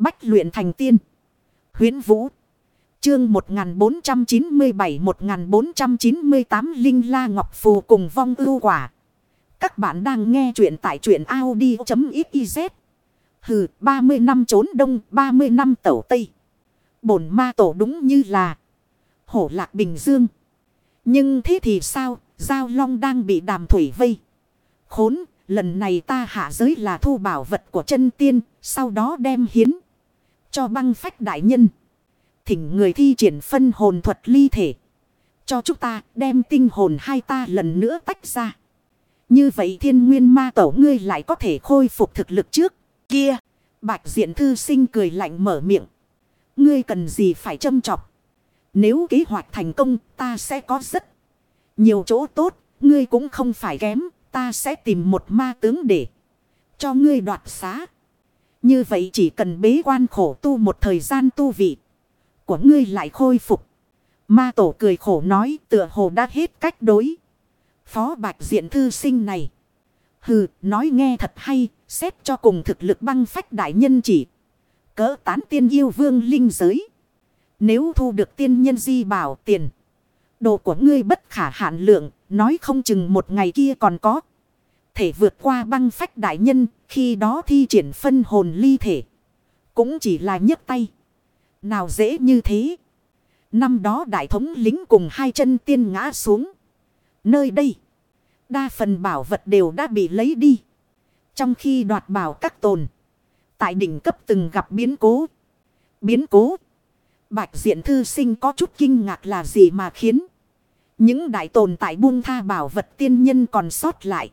Bách luyện thành tiên. Huyến Vũ. Chương 1497-1498 Linh La Ngọc Phù cùng vong ưu quả. Các bạn đang nghe truyện tại truyện Audi.xyz. Hừ, 30 năm trốn đông, 30 năm tẩu tây. Bổn ma tổ đúng như là hổ lạc bình dương. Nhưng thế thì sao, giao long đang bị đàm thủy vây. Khốn, lần này ta hạ giới là thu bảo vật của chân tiên, sau đó đem hiến cho băng phách đại nhân. Thỉnh người thi triển phân hồn thuật ly thể. Cho chúng ta đem tinh hồn hai ta lần nữa tách ra. Như vậy thiên nguyên ma tổ ngươi lại có thể khôi phục thực lực trước. Kia, bạch diện thư sinh cười lạnh mở miệng. Ngươi cần gì phải châm chọc. Nếu kế hoạch thành công ta sẽ có rất nhiều chỗ tốt. Ngươi cũng không phải kém. Ta sẽ tìm một ma tướng để cho ngươi đoạt xá. Như vậy chỉ cần bế quan khổ tu một thời gian tu vị. Của ngươi lại khôi phục. Ma tổ cười khổ nói tựa hồ đã hết cách đối. Phó bạch diện thư sinh này. Hừ, nói nghe thật hay, xét cho cùng thực lực băng phách đại nhân chỉ. Cỡ tán tiên yêu vương linh giới. Nếu thu được tiên nhân di bảo tiền. Đồ của ngươi bất khả hạn lượng, nói không chừng một ngày kia còn có. Thể vượt qua băng phách đại nhân, khi đó thi triển phân hồn ly thể. Cũng chỉ là nhấc tay. Nào dễ như thế. Năm đó đại thống lính cùng hai chân tiên ngã xuống. Nơi đây. Đa phần bảo vật đều đã bị lấy đi. Trong khi đoạt bảo các tồn. Tại đỉnh cấp từng gặp biến cố. Biến cố. Bạch diện thư sinh có chút kinh ngạc là gì mà khiến. Những đại tồn tại buông tha bảo vật tiên nhân còn sót lại.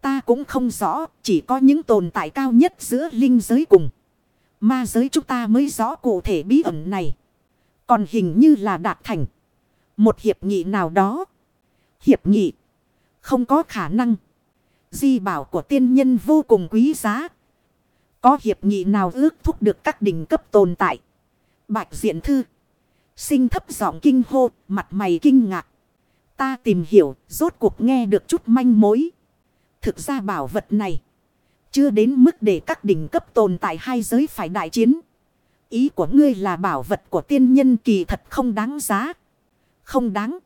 Ta cũng không rõ, chỉ có những tồn tại cao nhất giữa linh giới cùng. Ma giới chúng ta mới rõ cụ thể bí ẩn này. Còn hình như là đạt thành. Một hiệp nghị nào đó. Hiệp nghị. Không có khả năng. Di bảo của tiên nhân vô cùng quý giá. Có hiệp nghị nào ước thúc được các đỉnh cấp tồn tại. Bạch diện thư. Sinh thấp giọng kinh hô, mặt mày kinh ngạc. Ta tìm hiểu, rốt cuộc nghe được chút manh mối. Thực ra bảo vật này. Chưa đến mức để các đỉnh cấp tồn tại hai giới phải đại chiến. Ý của ngươi là bảo vật của tiên nhân kỳ thật không đáng giá. Không đáng.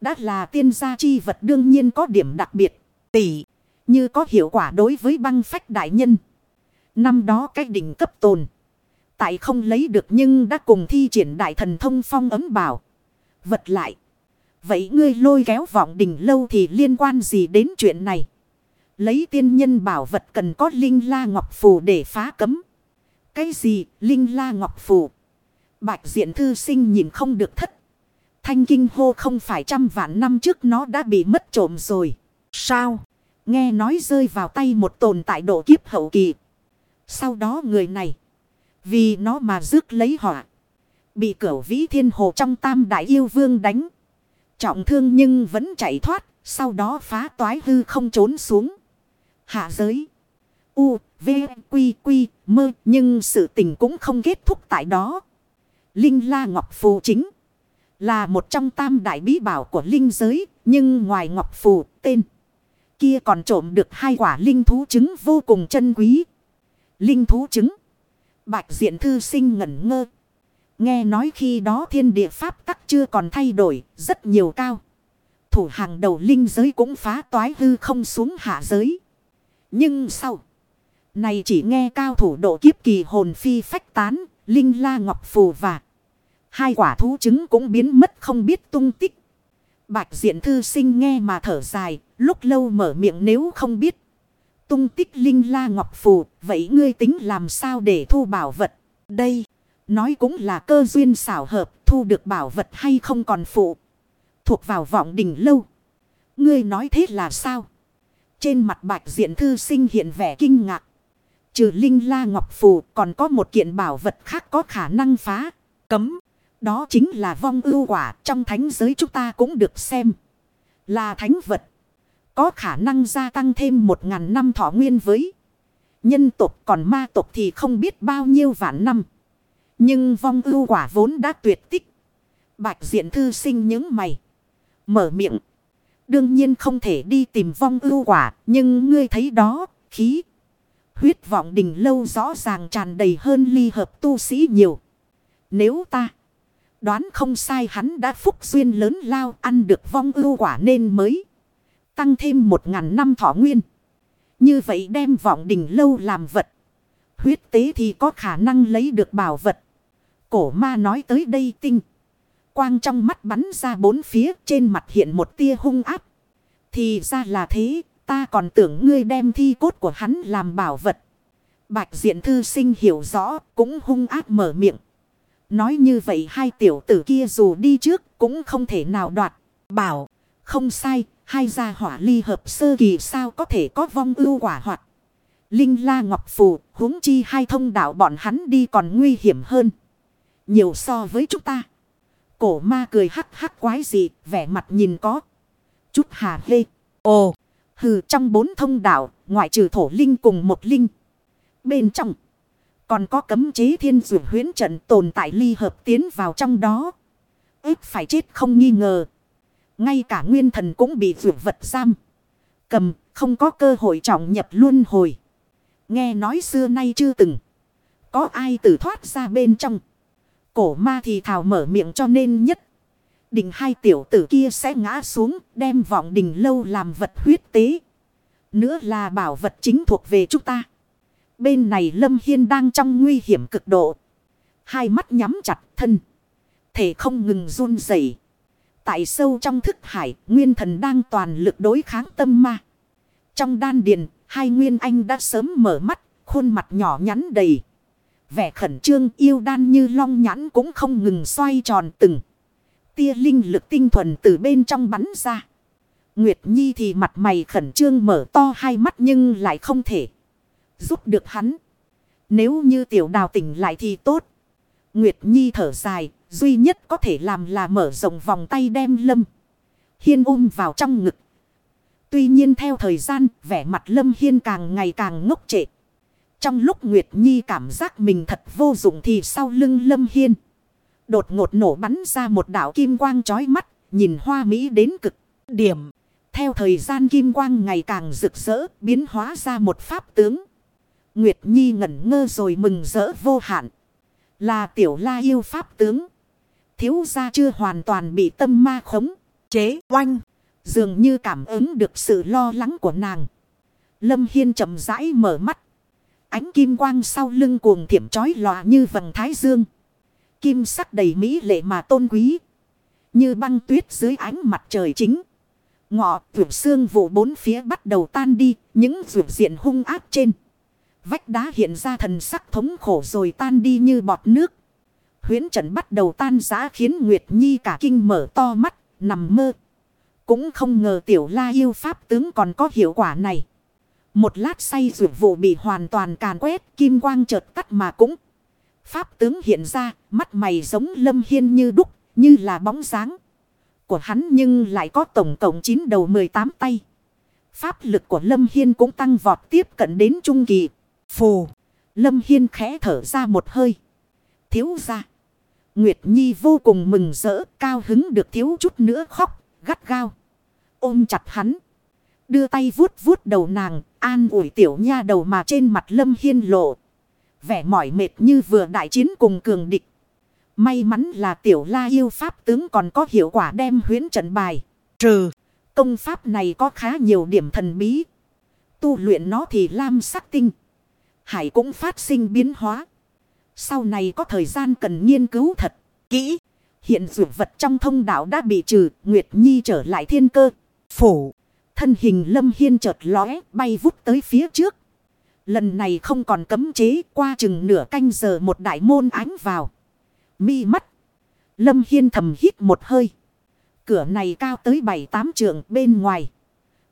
Đã là tiên gia chi vật đương nhiên có điểm đặc biệt. Tỷ. Như có hiệu quả đối với băng phách đại nhân. Năm đó cái đỉnh cấp tồn. Tại không lấy được nhưng đã cùng thi triển đại thần thông phong ấm bảo. Vật lại. Vậy ngươi lôi kéo vọng đỉnh lâu thì liên quan gì đến chuyện này? Lấy tiên nhân bảo vật cần có linh la ngọc phù để phá cấm. Cái gì linh la ngọc phù? Bạch diện thư sinh nhìn không được thất. Thanh kinh hô không phải trăm vạn năm trước nó đã bị mất trộm rồi. Sao? Nghe nói rơi vào tay một tồn tại độ kiếp hậu kỳ. Sau đó người này. Vì nó mà rước lấy họa. Bị cửu vĩ thiên hồ trong tam đại yêu vương đánh. Trọng thương nhưng vẫn chạy thoát. Sau đó phá toái hư không trốn xuống. Hạ giới. U, V, Quy, Quy, Mơ. Nhưng sự tình cũng không kết thúc tại đó. Linh La Ngọc Phù chính. Là một trong tam đại bí bảo của linh giới. Nhưng ngoài Ngọc Phù tên. Kia còn trộm được hai quả linh thú trứng vô cùng chân quý. Linh thú trứng. Bạch diện thư sinh ngẩn ngơ. Nghe nói khi đó thiên địa pháp tắc chưa còn thay đổi. Rất nhiều cao. Thủ hàng đầu linh giới cũng phá toái hư không xuống hạ giới. Nhưng sau. Này chỉ nghe cao thủ độ kiếp kỳ hồn phi phách tán. Linh la ngọc phù và. Hai quả thú trứng cũng biến mất không biết tung tích. Bạch diện thư sinh nghe mà thở dài. Lúc lâu mở miệng nếu không biết. Tung tích linh la ngọc phù. Vậy ngươi tính làm sao để thu bảo vật. Đây. Nói cũng là cơ duyên xảo hợp. Thu được bảo vật hay không còn phụ. Thuộc vào vọng đỉnh lâu. Ngươi nói thế là sao? Trên mặt bạch diện thư sinh hiện vẻ kinh ngạc. Trừ linh la ngọc phù, còn có một kiện bảo vật khác có khả năng phá. Cấm. Đó chính là vong ưu quả trong thánh giới chúng ta cũng được xem. Là thánh vật. Có khả năng gia tăng thêm một ngàn năm thọ nguyên với. Nhân tục còn ma tục thì không biết bao nhiêu vạn năm. Nhưng vong ưu quả vốn đã tuyệt tích. Bạch diện thư sinh những mày. Mở miệng. Đương nhiên không thể đi tìm vong ưu quả. Nhưng ngươi thấy đó, khí. Huyết vọng đình lâu rõ ràng tràn đầy hơn ly hợp tu sĩ nhiều. Nếu ta đoán không sai hắn đã phúc duyên lớn lao ăn được vong ưu quả nên mới tăng thêm một ngàn năm thọ nguyên. Như vậy đem vọng đỉnh lâu làm vật. Huyết tế thì có khả năng lấy được bảo vật. Cổ ma nói tới đây tinh. Quang trong mắt bắn ra bốn phía trên mặt hiện một tia hung áp. Thì ra là thế, ta còn tưởng ngươi đem thi cốt của hắn làm bảo vật. Bạch diện thư sinh hiểu rõ, cũng hung áp mở miệng. Nói như vậy hai tiểu tử kia dù đi trước cũng không thể nào đoạt. Bảo, không sai, hai gia hỏa ly hợp sơ kỳ sao có thể có vong ưu quả hoạt. Linh la ngọc phù, huống chi hai thông đạo bọn hắn đi còn nguy hiểm hơn. Nhiều so với chúng ta. Cổ ma cười hắc hắc quái gì, vẻ mặt nhìn có. Chút hà hê. Ồ, hừ trong bốn thông đạo, ngoại trừ thổ linh cùng một linh. Bên trong, còn có cấm chế thiên dụ huyến trận tồn tại ly hợp tiến vào trong đó. ít phải chết không nghi ngờ. Ngay cả nguyên thần cũng bị dụ vật giam. Cầm, không có cơ hội trọng nhập luôn hồi. Nghe nói xưa nay chưa từng. Có ai tử thoát ra bên trong. Cổ ma thì thảo mở miệng cho nên nhất. đình hai tiểu tử kia sẽ ngã xuống đem vọng đình lâu làm vật huyết tế. Nữa là bảo vật chính thuộc về chúng ta. Bên này Lâm Hiên đang trong nguy hiểm cực độ. Hai mắt nhắm chặt thân. Thể không ngừng run rẩy. Tại sâu trong thức hải, nguyên thần đang toàn lực đối kháng tâm ma. Trong đan điền, hai nguyên anh đã sớm mở mắt, khuôn mặt nhỏ nhắn đầy. Vẻ khẩn trương yêu đan như long nhãn cũng không ngừng xoay tròn từng. Tia linh lực tinh thuần từ bên trong bắn ra. Nguyệt Nhi thì mặt mày khẩn trương mở to hai mắt nhưng lại không thể giúp được hắn. Nếu như tiểu đào tỉnh lại thì tốt. Nguyệt Nhi thở dài, duy nhất có thể làm là mở rộng vòng tay đem lâm. Hiên ôm vào trong ngực. Tuy nhiên theo thời gian, vẻ mặt lâm hiên càng ngày càng ngốc trệ. Trong lúc Nguyệt Nhi cảm giác mình thật vô dụng thì sau lưng lâm hiên. Đột ngột nổ bắn ra một đảo kim quang chói mắt, nhìn hoa mỹ đến cực điểm. Theo thời gian kim quang ngày càng rực rỡ, biến hóa ra một pháp tướng. Nguyệt Nhi ngẩn ngơ rồi mừng rỡ vô hạn. Là tiểu la yêu pháp tướng. Thiếu gia chưa hoàn toàn bị tâm ma khống, chế, oanh. Dường như cảm ứng được sự lo lắng của nàng. Lâm Hiên chậm rãi mở mắt. Ánh kim quang sau lưng cuồng thiểm chói lòa như vầng thái dương. Kim sắc đầy mỹ lệ mà tôn quý. Như băng tuyết dưới ánh mặt trời chính. Ngọ vượt xương vụ bốn phía bắt đầu tan đi. Những vượt diện hung áp trên. Vách đá hiện ra thần sắc thống khổ rồi tan đi như bọt nước. Huyến trận bắt đầu tan giá khiến Nguyệt Nhi cả kinh mở to mắt, nằm mơ. Cũng không ngờ tiểu la yêu pháp tướng còn có hiệu quả này. Một lát say rượu vụ bị hoàn toàn càn quét, kim quang chợt tắt mà cũng. Pháp tướng hiện ra, mắt mày giống lâm hiên như đúc, như là bóng dáng. Của hắn nhưng lại có tổng cộng 9 đầu 18 tay. Pháp lực của lâm hiên cũng tăng vọt tiếp cận đến trung kỳ. Phù, lâm hiên khẽ thở ra một hơi. Thiếu ra. Nguyệt Nhi vô cùng mừng rỡ, cao hứng được thiếu chút nữa khóc, gắt gao. Ôm chặt hắn. Đưa tay vuốt vuốt đầu nàng, an ủi tiểu nha đầu mà trên mặt lâm hiên lộ. Vẻ mỏi mệt như vừa đại chiến cùng cường địch. May mắn là tiểu la yêu pháp tướng còn có hiệu quả đem huyến trận bài. Trừ, công pháp này có khá nhiều điểm thần bí. Tu luyện nó thì lam sắc tinh. Hải cũng phát sinh biến hóa. Sau này có thời gian cần nghiên cứu thật kỹ. Hiện dụ vật trong thông đạo đã bị trừ, Nguyệt Nhi trở lại thiên cơ. Phủ, thân hình lâm hiên chợt lóe, bay vút tới phía trước. Lần này không còn cấm chế, qua chừng nửa canh giờ một đại môn ánh vào. Mi mắt. Lâm hiên thầm hít một hơi. Cửa này cao tới bảy tám trượng bên ngoài.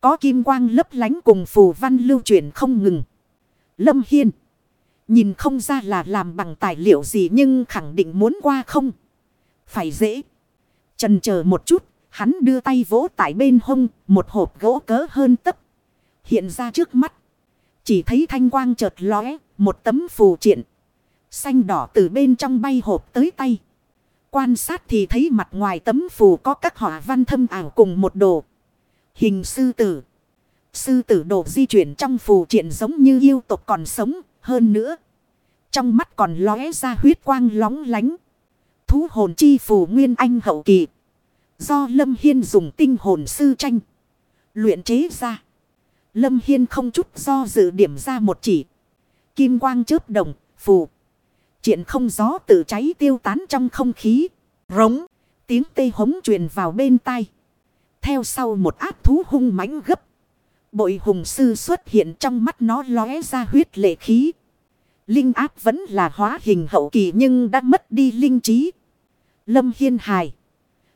Có kim quang lấp lánh cùng phù văn lưu chuyển không ngừng. Lâm hiên. Nhìn không ra là làm bằng tài liệu gì nhưng khẳng định muốn qua không. Phải dễ. Trần chờ một chút, hắn đưa tay vỗ tại bên hông, một hộp gỗ cỡ hơn tấc Hiện ra trước mắt. Chỉ thấy thanh quang chợt lóe, một tấm phù triện. Xanh đỏ từ bên trong bay hộp tới tay. Quan sát thì thấy mặt ngoài tấm phù có các họa văn thâm ảo cùng một đồ. Hình sư tử. Sư tử đồ di chuyển trong phù triện giống như yêu tộc còn sống hơn nữa. Trong mắt còn lóe ra huyết quang lóng lánh. Thú hồn chi phù nguyên anh hậu kỳ. Do Lâm Hiên dùng tinh hồn sư tranh. Luyện chế ra. Lâm Hiên không chút do dự điểm ra một chỉ. Kim quang chớp đồng, phù. Chuyện không gió tự cháy tiêu tán trong không khí. Rống, tiếng tê hống truyền vào bên tai. Theo sau một áp thú hung mãnh gấp. Bội hùng sư xuất hiện trong mắt nó lóe ra huyết lệ khí. Linh áp vẫn là hóa hình hậu kỳ nhưng đã mất đi linh trí. Lâm Hiên hài.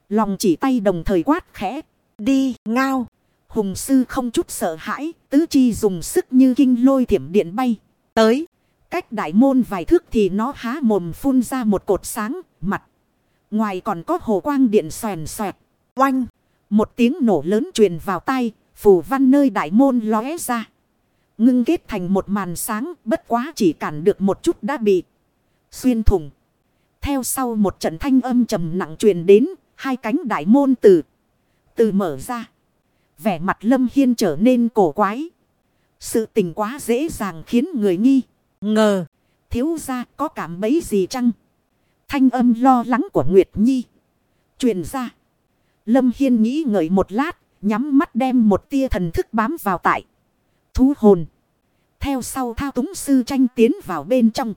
Lòng chỉ tay đồng thời quát khẽ. Đi, ngao. Hùng sư không chút sợ hãi. Tứ chi dùng sức như kinh lôi thiểm điện bay. Tới. Cách đại môn vài thước thì nó há mồm phun ra một cột sáng. Mặt. Ngoài còn có hồ quang điện xoèn xoẹt. Oanh. Một tiếng nổ lớn truyền vào tay. Phủ văn nơi đại môn lóe ra. Ngưng kết thành một màn sáng. Bất quá chỉ cản được một chút đã bị. Xuyên thủng. Theo sau một trận thanh âm trầm nặng truyền đến. Hai cánh đại môn từ. Từ mở ra. Vẻ mặt lâm hiên trở nên cổ quái. Sự tình quá dễ dàng khiến người nghi. Ngờ. Thiếu ra có cảm bấy gì chăng? Thanh âm lo lắng của Nguyệt Nhi. Truyền ra. Lâm Hiên nghĩ ngợi một lát. Nhắm mắt đem một tia thần thức bám vào tại. Thú hồn. Theo sau thao túng sư tranh tiến vào bên trong.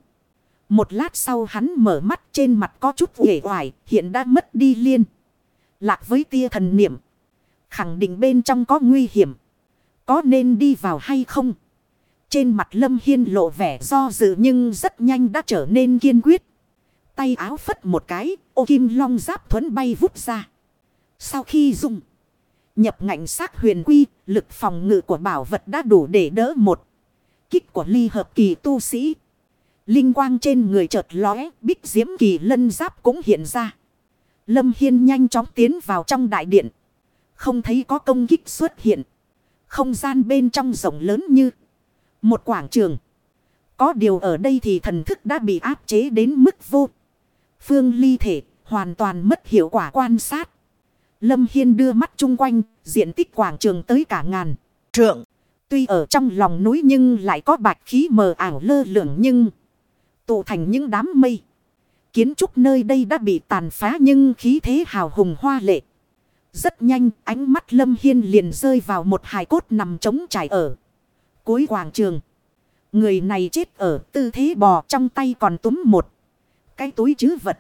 Một lát sau hắn mở mắt trên mặt có chút uể oải, hiện đã mất đi liên. Lạc với tia thần niệm. Khẳng định bên trong có nguy hiểm. Có nên đi vào hay không? Trên mặt Lâm Hiên lộ vẻ do dự nhưng rất nhanh đã trở nên kiên quyết. Tay áo phất một cái, ô kim long giáp thuấn bay vút ra. Sau khi dùng nhập ngạnh sát huyền quy, lực phòng ngự của bảo vật đã đủ để đỡ một kích của ly hợp kỳ tu sĩ. Linh quang trên người chợt lóe, bích diễm kỳ lân giáp cũng hiện ra. Lâm Hiên nhanh chóng tiến vào trong đại điện. Không thấy có công kích xuất hiện. Không gian bên trong rộng lớn như một quảng trường. Có điều ở đây thì thần thức đã bị áp chế đến mức vô. Phương ly thể hoàn toàn mất hiệu quả quan sát. Lâm Hiên đưa mắt chung quanh, diện tích quảng trường tới cả ngàn. Trượng, tuy ở trong lòng núi nhưng lại có bạch khí mờ ảo lơ lửng nhưng tụ thành những đám mây. Kiến trúc nơi đây đã bị tàn phá nhưng khí thế hào hùng hoa lệ. Rất nhanh, ánh mắt Lâm Hiên liền rơi vào một hài cốt nằm trống trải ở cuối quảng trường. Người này chết ở tư thế bò trong tay còn túm một cái túi chứ vật.